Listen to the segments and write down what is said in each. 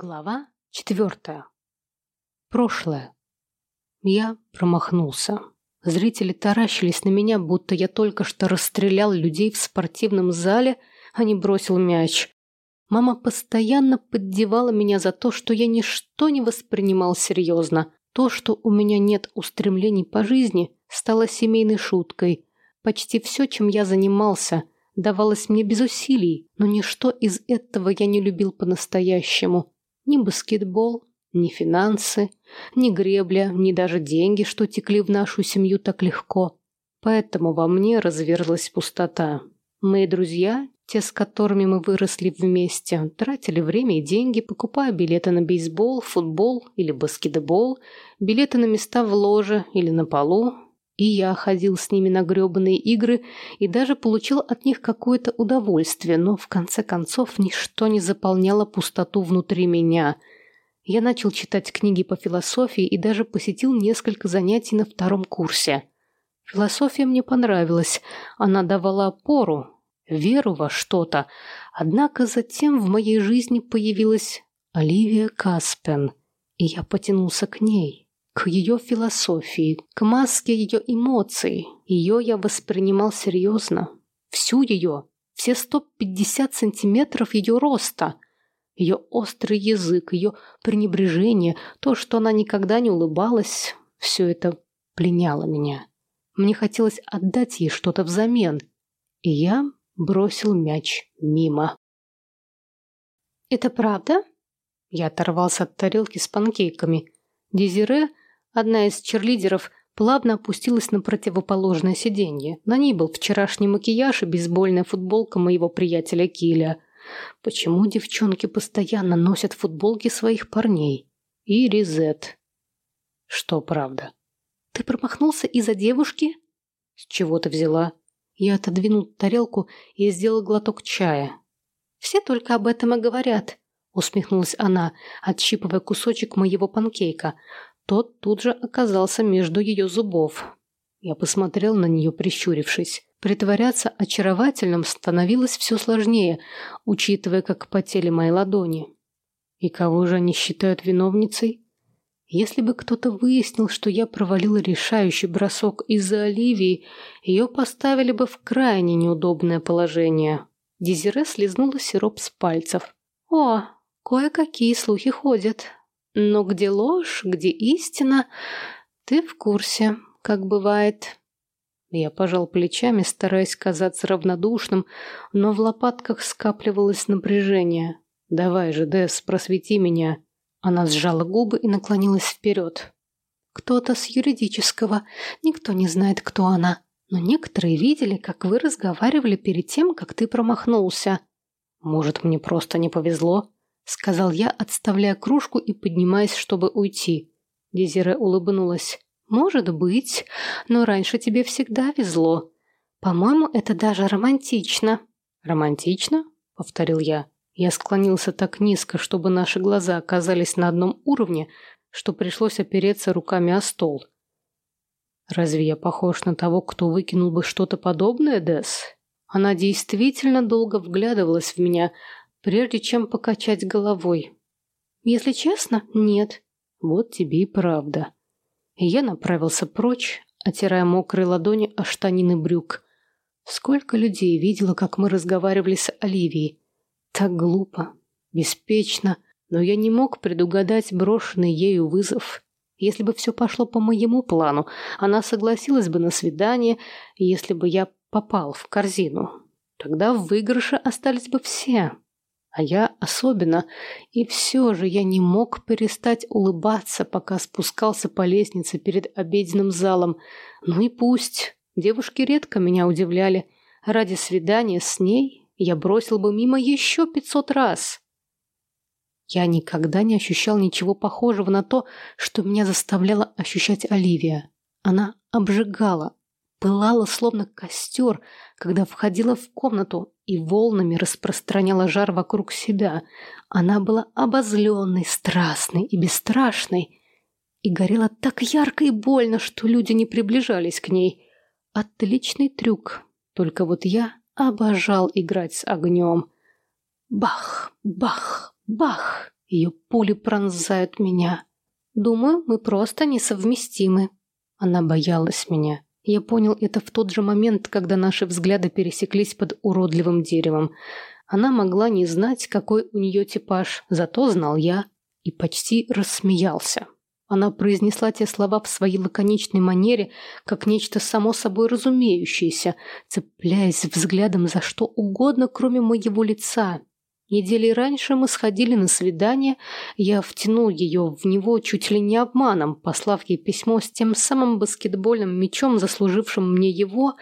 Глава четвертая. Прошлое. Я промахнулся. Зрители таращились на меня, будто я только что расстрелял людей в спортивном зале, а не бросил мяч. Мама постоянно поддевала меня за то, что я ничто не воспринимал серьезно. То, что у меня нет устремлений по жизни, стало семейной шуткой. Почти все, чем я занимался, давалось мне без усилий, но ничто из этого я не любил по-настоящему. Ни баскетбол, ни финансы, ни гребля, ни даже деньги, что текли в нашу семью так легко. Поэтому во мне разверзлась пустота. Мои друзья, те, с которыми мы выросли вместе, тратили время и деньги, покупая билеты на бейсбол, футбол или баскетбол, билеты на места в ложе или на полу, и я ходил с ними на гребаные игры и даже получил от них какое-то удовольствие, но в конце концов ничто не заполняло пустоту внутри меня. Я начал читать книги по философии и даже посетил несколько занятий на втором курсе. Философия мне понравилась, она давала опору, веру во что-то. Однако затем в моей жизни появилась Оливия Каспен, и я потянулся к ней к ее философии, к маске ее эмоций. Ее я воспринимал серьезно. Всю ее, все 150 сантиметров ее роста. Ее острый язык, ее пренебрежение, то, что она никогда не улыбалась, все это пленяло меня. Мне хотелось отдать ей что-то взамен. И я бросил мяч мимо. «Это правда?» Я оторвался от тарелки с панкейками. Дезире Одна из черлидеров плавно опустилась на противоположное сиденье. На ней был вчерашний макияж и бейсбольная футболка моего приятеля Киля. Почему девчонки постоянно носят футболки своих парней? И Ризет. Что правда? Ты промахнулся из-за девушки? С чего ты взяла? Я отодвинул тарелку и сделал глоток чая. Все только об этом и говорят, усмехнулась она, отщипывая кусочек моего панкейка. Тот тут же оказался между ее зубов. Я посмотрел на нее, прищурившись. Притворяться очаровательным становилось все сложнее, учитывая, как потели мои ладони. И кого же они считают виновницей? Если бы кто-то выяснил, что я провалил решающий бросок из-за Оливии, ее поставили бы в крайне неудобное положение. Дезире слезнула сироп с пальцев. «О, кое-какие слухи ходят. Но где ложь, где истина, ты в курсе, как бывает. Я пожал плечами, стараясь казаться равнодушным, но в лопатках скапливалось напряжение. «Давай же, Дэс, просвети меня». Она сжала губы и наклонилась вперед. «Кто-то с юридического. Никто не знает, кто она. Но некоторые видели, как вы разговаривали перед тем, как ты промахнулся». «Может, мне просто не повезло?» Сказал я, отставляя кружку и поднимаясь, чтобы уйти. Дезире улыбнулась. «Может быть, но раньше тебе всегда везло. По-моему, это даже романтично». «Романтично?» — повторил я. Я склонился так низко, чтобы наши глаза оказались на одном уровне, что пришлось опереться руками о стол. «Разве я похож на того, кто выкинул бы что-то подобное, Десс?» Она действительно долго вглядывалась в меня, прежде чем покачать головой. «Если честно, нет». «Вот тебе и правда». Я направился прочь, отирая мокрые ладони о штанины брюк. Сколько людей видела, как мы разговаривали с Оливией. Так глупо, беспечно, но я не мог предугадать брошенный ею вызов. Если бы все пошло по моему плану, она согласилась бы на свидание, если бы я попал в корзину. Тогда в выигрыше остались бы все а я особенно, и все же я не мог перестать улыбаться, пока спускался по лестнице перед обеденным залом. Ну и пусть. Девушки редко меня удивляли. Ради свидания с ней я бросил бы мимо еще пятьсот раз. Я никогда не ощущал ничего похожего на то, что меня заставляла ощущать Оливия. Она обжигала, пылала словно костер, когда входила в комнату и волнами распространяла жар вокруг себя. Она была обозленной, страстной и бесстрашной, и горела так ярко и больно, что люди не приближались к ней. Отличный трюк, только вот я обожал играть с огнем. Бах, бах, бах! Ее пули пронзают меня. Думаю, мы просто несовместимы. Она боялась меня. Я понял это в тот же момент, когда наши взгляды пересеклись под уродливым деревом. Она могла не знать, какой у нее типаж, зато знал я и почти рассмеялся. Она произнесла те слова в своей лаконичной манере, как нечто само собой разумеющееся, цепляясь взглядом за что угодно, кроме моего лица. Недели раньше мы сходили на свидание, я втянул ее в него чуть ли не обманом, послав ей письмо с тем самым баскетбольным мячом, заслужившим мне его,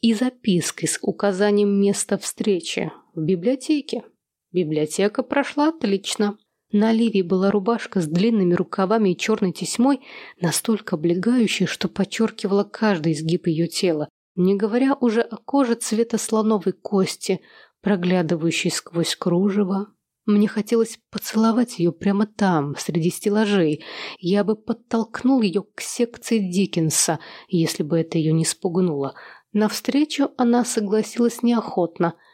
и запиской с указанием места встречи в библиотеке. Библиотека прошла отлично. На Ливии была рубашка с длинными рукавами и черной тесьмой, настолько облегающей, что подчеркивала каждый изгиб ее тела, не говоря уже о коже цвета слоновой кости, проглядывающей сквозь кружево. Мне хотелось поцеловать ее прямо там, среди стеллажей. Я бы подтолкнул ее к секции Диккенса, если бы это ее не спугнуло. На встречу она согласилась неохотно –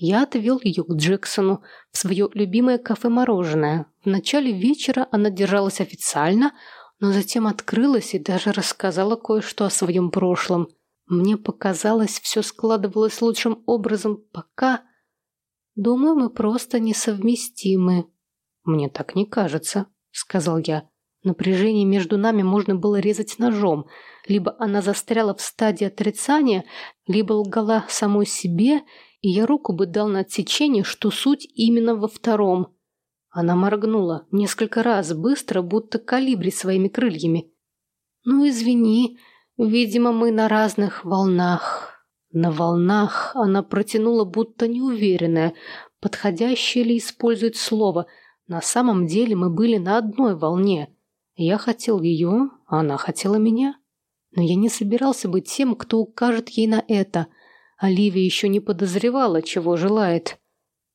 я отвел ее к Джексону в свое любимое кафе-мороженое. В начале вечера она держалась официально, но затем открылась и даже рассказала кое-что о своем прошлом. Мне показалось, все складывалось лучшим образом, пока... Думаю, мы просто несовместимы. Мне так не кажется, сказал я. Напряжение между нами можно было резать ножом. Либо она застряла в стадии отрицания, либо лгала самой себе и я руку бы дал на отсечение, что суть именно во втором. Она моргнула несколько раз, быстро, будто калибри своими крыльями. «Ну, извини, видимо, мы на разных волнах». На волнах она протянула, будто неуверенная, подходящее ли использует слово. На самом деле мы были на одной волне. Я хотел ее, а она хотела меня. Но я не собирался быть тем, кто укажет ей на это – Оливия еще не подозревала, чего желает.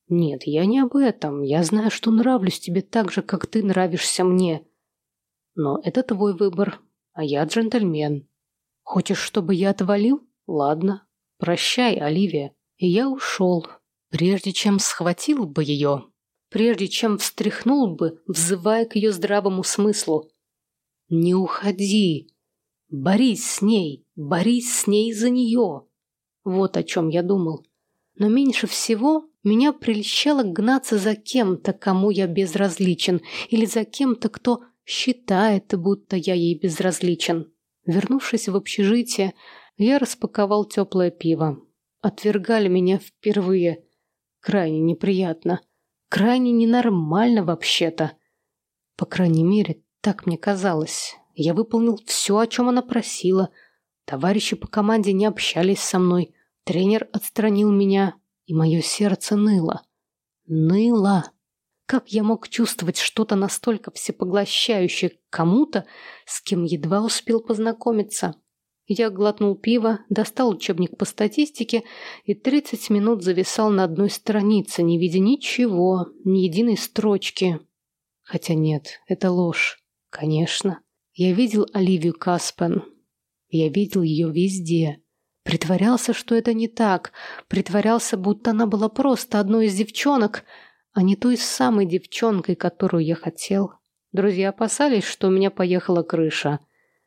Нет, я не об этом. Я знаю, что нравлюсь тебе так же, как ты нравишься мне. Но это твой выбор, а я джентльмен. Хочешь, чтобы я отвалил? Ладно. Прощай, Оливия. И я ушел, прежде чем схватил бы ее, прежде чем встряхнул бы, взывая к ее здравому смыслу. Не уходи. Борись с ней, борись с ней за нее. Вот о чем я думал. Но меньше всего меня прельщало гнаться за кем-то, кому я безразличен, или за кем-то, кто считает, будто я ей безразличен. Вернувшись в общежитие, я распаковал теплое пиво. Отвергали меня впервые. Крайне неприятно. Крайне ненормально вообще-то. По крайней мере, так мне казалось. Я выполнил все, о чем она просила — Товарищи по команде не общались со мной. Тренер отстранил меня, и мое сердце ныло. Ныло. Как я мог чувствовать что-то настолько всепоглощающее кому-то, с кем едва успел познакомиться? Я глотнул пиво, достал учебник по статистике и 30 минут зависал на одной странице, не видя ничего, ни единой строчки. Хотя нет, это ложь. Конечно. Я видел Оливию Каспен, я видел ее везде. Притворялся, что это не так. Притворялся, будто она была просто одной из девчонок, а не той самой девчонкой, которую я хотел. Друзья опасались, что у меня поехала крыша.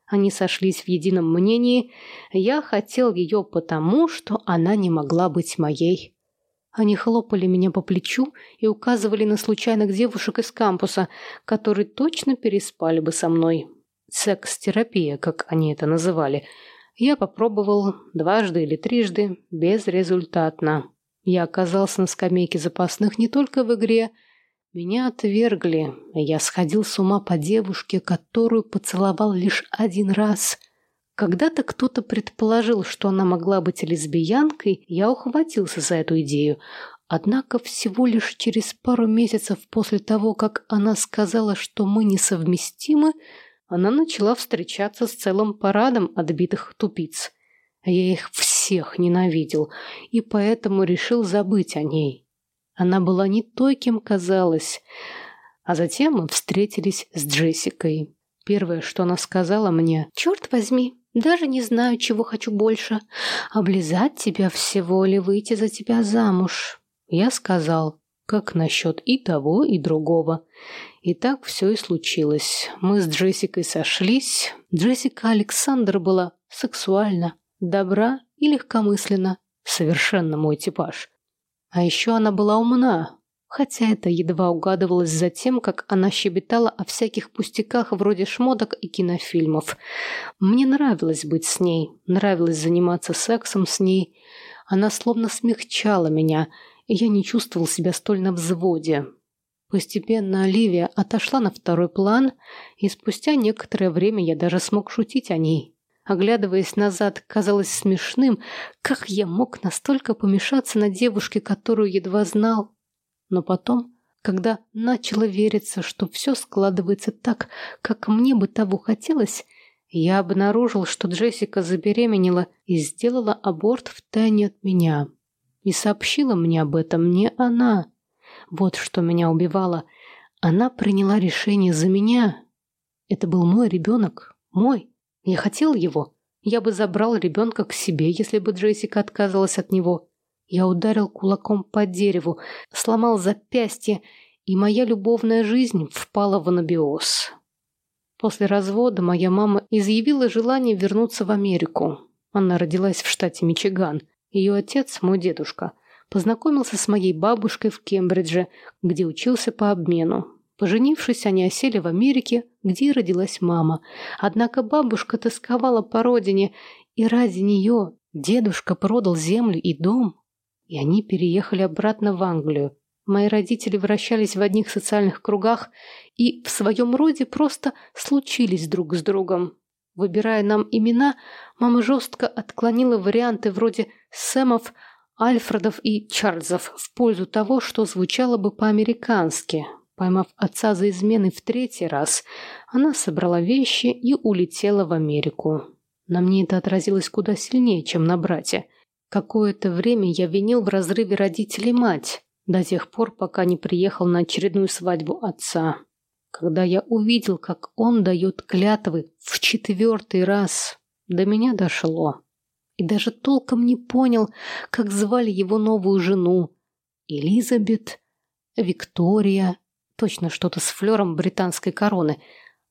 Они сошлись в едином мнении. Я хотел ее потому, что она не могла быть моей. Они хлопали меня по плечу и указывали на случайных девушек из кампуса, которые точно переспали бы со мной секс-терапия, как они это называли. Я попробовал дважды или трижды, безрезультатно. Я оказался на скамейке запасных не только в игре. Меня отвергли. Я сходил с ума по девушке, которую поцеловал лишь один раз. Когда-то кто-то предположил, что она могла быть лесбиянкой, я ухватился за эту идею. Однако всего лишь через пару месяцев после того, как она сказала, что мы несовместимы, она начала встречаться с целым парадом отбитых тупиц. Я их всех ненавидел, и поэтому решил забыть о ней. Она была не той, кем казалась. А затем мы встретились с Джессикой. Первое, что она сказала мне, «Черт возьми, даже не знаю, чего хочу больше. Облизать тебя всего или выйти за тебя замуж?» Я сказал, как насчет и того, и другого. И так все и случилось. Мы с Джессикой сошлись. Джессика Александр была сексуальна, добра и легкомысленна. Совершенно мой типаж. А еще она была умна, хотя это едва угадывалось за тем, как она щебетала о всяких пустяках вроде шмоток и кинофильмов. Мне нравилось быть с ней, нравилось заниматься сексом с ней. Она словно смягчала меня, и я не чувствовал себя столь на взводе. Постепенно Оливия отошла на второй план, и спустя некоторое время я даже смог шутить о ней. Оглядываясь назад, казалось смешным, как я мог настолько помешаться на девушке, которую едва знал. Но потом, когда начало вериться, что все складывается так, как мне бы того хотелось, я обнаружил, что Джессика забеременела и сделала аборт в тайне от меня. И сообщила мне об этом не она. Вот что меня убивало. Она приняла решение за меня. Это был мой ребенок. Мой. Я хотел его. Я бы забрал ребенка к себе, если бы Джессика отказалась от него. Я ударил кулаком по дереву, сломал запястье, и моя любовная жизнь впала в анабиоз. После развода моя мама изъявила желание вернуться в Америку. Она родилась в штате Мичиган. Ее отец, мой дедушка, познакомился с моей бабушкой в Кембридже, где учился по обмену. Поженившись, они осели в Америке, где и родилась мама. Однако бабушка тосковала по родине, и ради нее дедушка продал землю и дом, и они переехали обратно в Англию. Мои родители вращались в одних социальных кругах и в своем роде просто случились друг с другом. Выбирая нам имена, мама жестко отклонила варианты вроде Сэмов, Альфредов и Чарльзов в пользу того, что звучало бы по-американски, Поймав отца за измены в третий раз, она собрала вещи и улетела в Америку. На мне это отразилось куда сильнее, чем на брате. Какое-то время я винил в разрыве родителей мать, до тех пор, пока не приехал на очередную свадьбу отца. Когда я увидел, как он дает клятвы в четвертый раз, до меня дошло. И даже толком не понял, как звали его новую жену. Элизабет, Виктория Точно что-то с флером британской короны.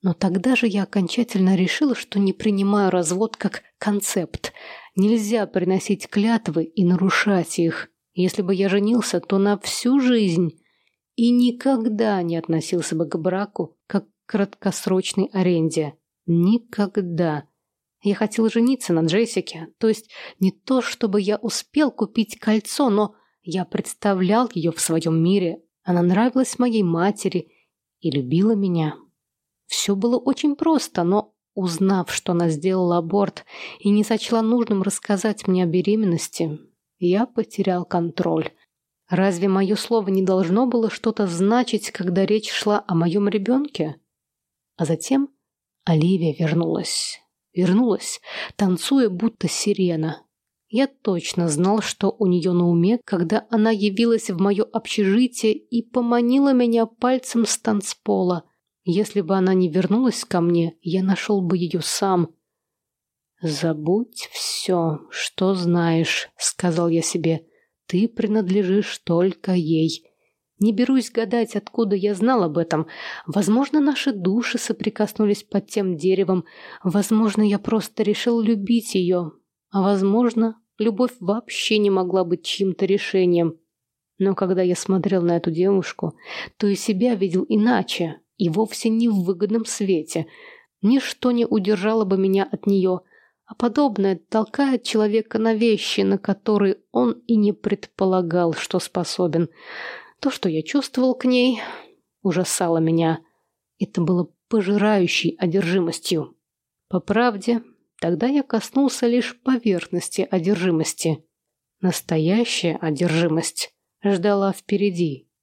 Но тогда же я окончательно решила, что не принимаю развод как концепт. Нельзя приносить клятвы и нарушать их. Если бы я женился, то на всю жизнь. И никогда не относился бы к браку как к краткосрочной аренде. Никогда. Я хотел жениться на Джессике. То есть не то, чтобы я успел купить кольцо, но я представлял ее в своем мире, она нравилась моей матери и любила меня. Все было очень просто, но, узнав, что она сделала аборт и не сочла нужным рассказать мне о беременности, я потерял контроль. Разве мое слово не должно было что-то значить, когда речь шла о моем ребенке? А затем Оливия вернулась. Вернулась, танцуя, будто сирена. Я точно знал, что у нее на уме, когда она явилась в мое общежитие и поманила меня пальцем с танцпола. Если бы она не вернулась ко мне, я нашел бы ее сам. «Забудь все, что знаешь», — сказал я себе. «Ты принадлежишь только ей». Не берусь гадать, откуда я знал об этом. Возможно, наши души соприкоснулись под тем деревом. Возможно, я просто решил любить ее. А возможно, Любовь вообще не могла быть чьим-то решением. Но когда я смотрел на эту девушку, то и себя видел иначе, и вовсе не в выгодном свете. Ничто не удержало бы меня от нее, а подобное толкает человека на вещи, на которые он и не предполагал, что способен. То, что я чувствовал к ней, ужасало меня. Это было пожирающей одержимостью. По правде, Тогда я коснулся лишь поверхности одержимости. Настоящая одержимость ждала впереди.